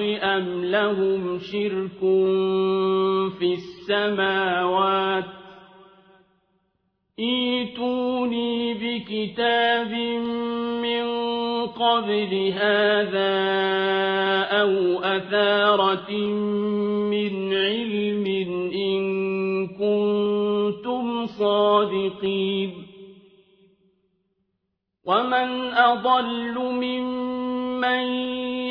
أم لهم شرك في السماوات ايتوني بكتاب من قبل هذا أو أثارة من علم إن كنتم صادقين ومن أضل ممن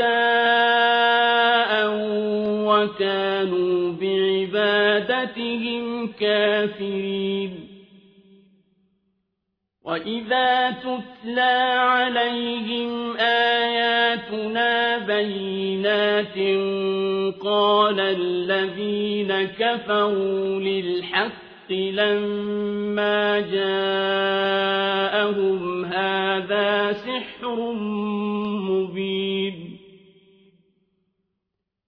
أعداء وكانوا بعبادتهم كافرين. وإذا تتلى عليهم آياتنا بينات قال الذين كفروا للحق لما جاءهم هذا سحر مبين.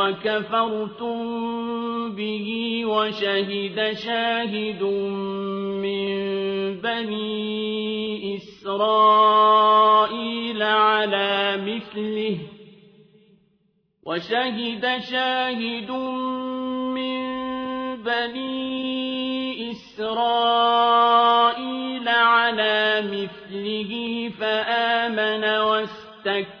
وكفرتم به وشهد شاهد من بني إسرائيل على مثله وشهد شاهد من بني إسرائيل على مثله فآمن واستكبرتم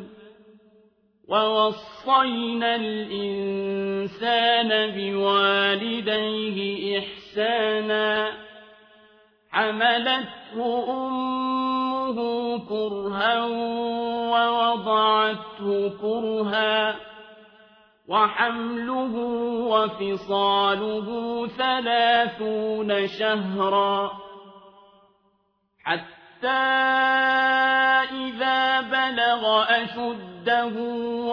ووصينا الإنسان بوالديه إحسانا حملته أمه كرها ووضعته كرها وحمله وفصاله ثلاثون شهرا حتى إذا بلغ أشد رُشْدَهُ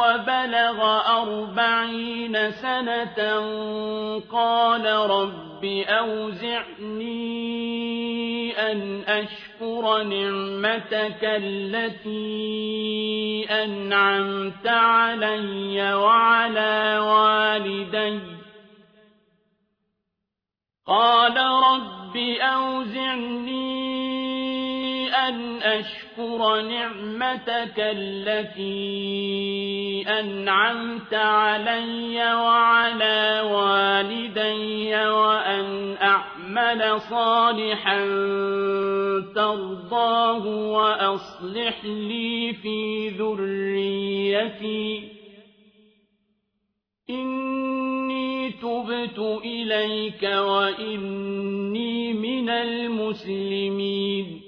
وَبَلَغَ أَرْبَعِينَ سَنَةً قَالَ رَبِّ أَوْزِعْنِي أَنْ أَشْكُرَ نِعْمَتَكَ الَّتِي أَنْعَمْتَ عَلَيَّ وَعَلَى وَالِدَيَّ قَالَ رَبِّ أَوْزِعْنِي أَنْ أَشْكُرَ نِعْمَتَكَ الَّتِي أَنْعَمْتَ عَلَيَّ وَعَلَى وَالِدَيَّ وَأَنْ أَعْمَلَ صَالِحًا تَرْضَاهُ وَأَصْلِحْ لِي فِي ذُرِّيَّتِي. إِنِّي تُبْتُ إِلَيْكَ وَإِنِّي مِنَ الْمُسْلِمِينَ.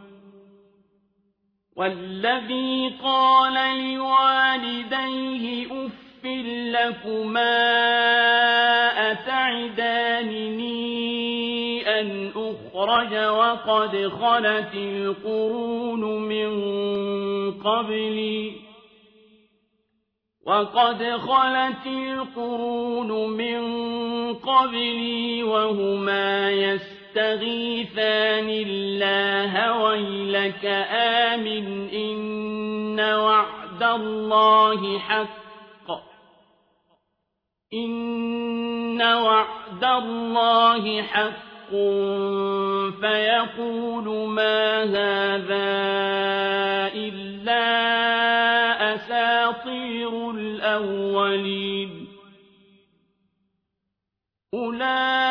والذي قال لوالديه أف لكما أتعدانني أن أخرج وقد خلت القرون من قبلي وقد خلت القرون من قبلي وهما يسرون يستغيثان الله ويلك آمن إن وعد الله حق. إن وعد الله حق. فيقول ما هذا إلا أساطير الأولين. أولئك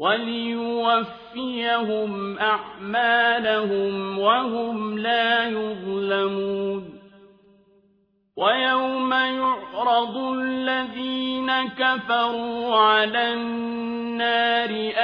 وليوفيهم أعمالهم وهم لا يظلمون. ويوم يعرض الذين كفروا على النار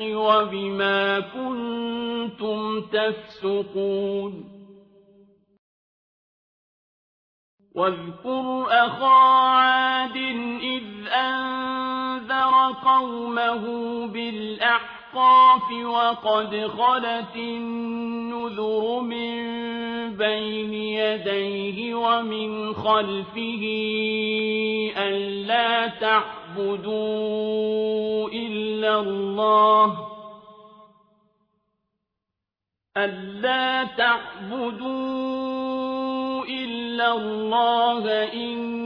وبما كنتم تفسقون. واذكر أخا عاد إذ أنذر قومه بالأحقاف وقد خلت النذر من بين يديه ومن خلفه ألا تعبدوا إلا الله ألا تعبدوا إلا الله إني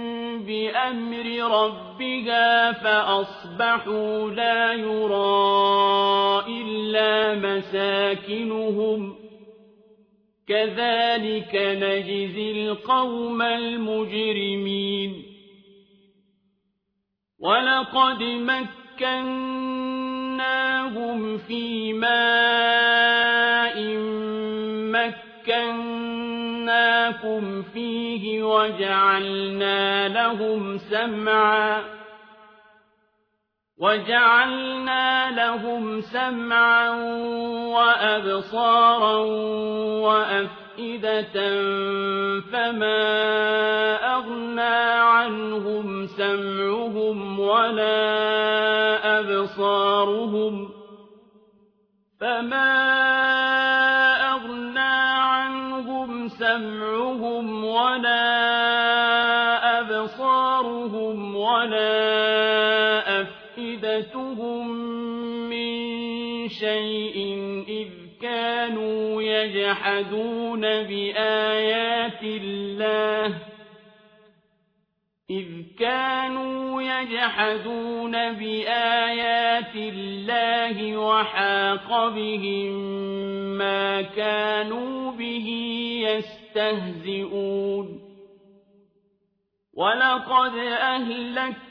بأمر ربها فأصبحوا لا يرى إلا مساكنهم. كذلك نجزي القوم المجرمين. ولقد مكناهم في ماء مكناكم فيه وجعلنا لهم سمعا وجعلنا لهم سمعا وأبصارا وأفئدة فما أغنى عنهم سمعهم ولا أبصارهم فما يجحدون بآيات الله إذ كانوا يجحدون بآيات الله وحاق بهم ما كانوا به يستهزئون ولقد أهلكنا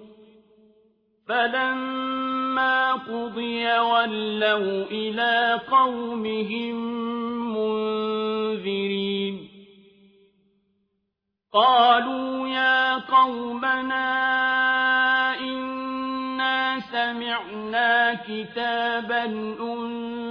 فلما قضي ولوا إلى قومهم منذرين. قالوا يا قومنا إنا سمعنا كتابا أنزل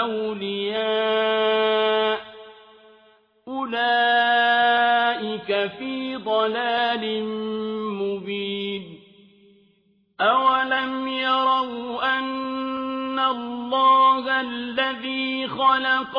أولياء أولئك في ضلال مبين أولم يروا أن الله الذي خلق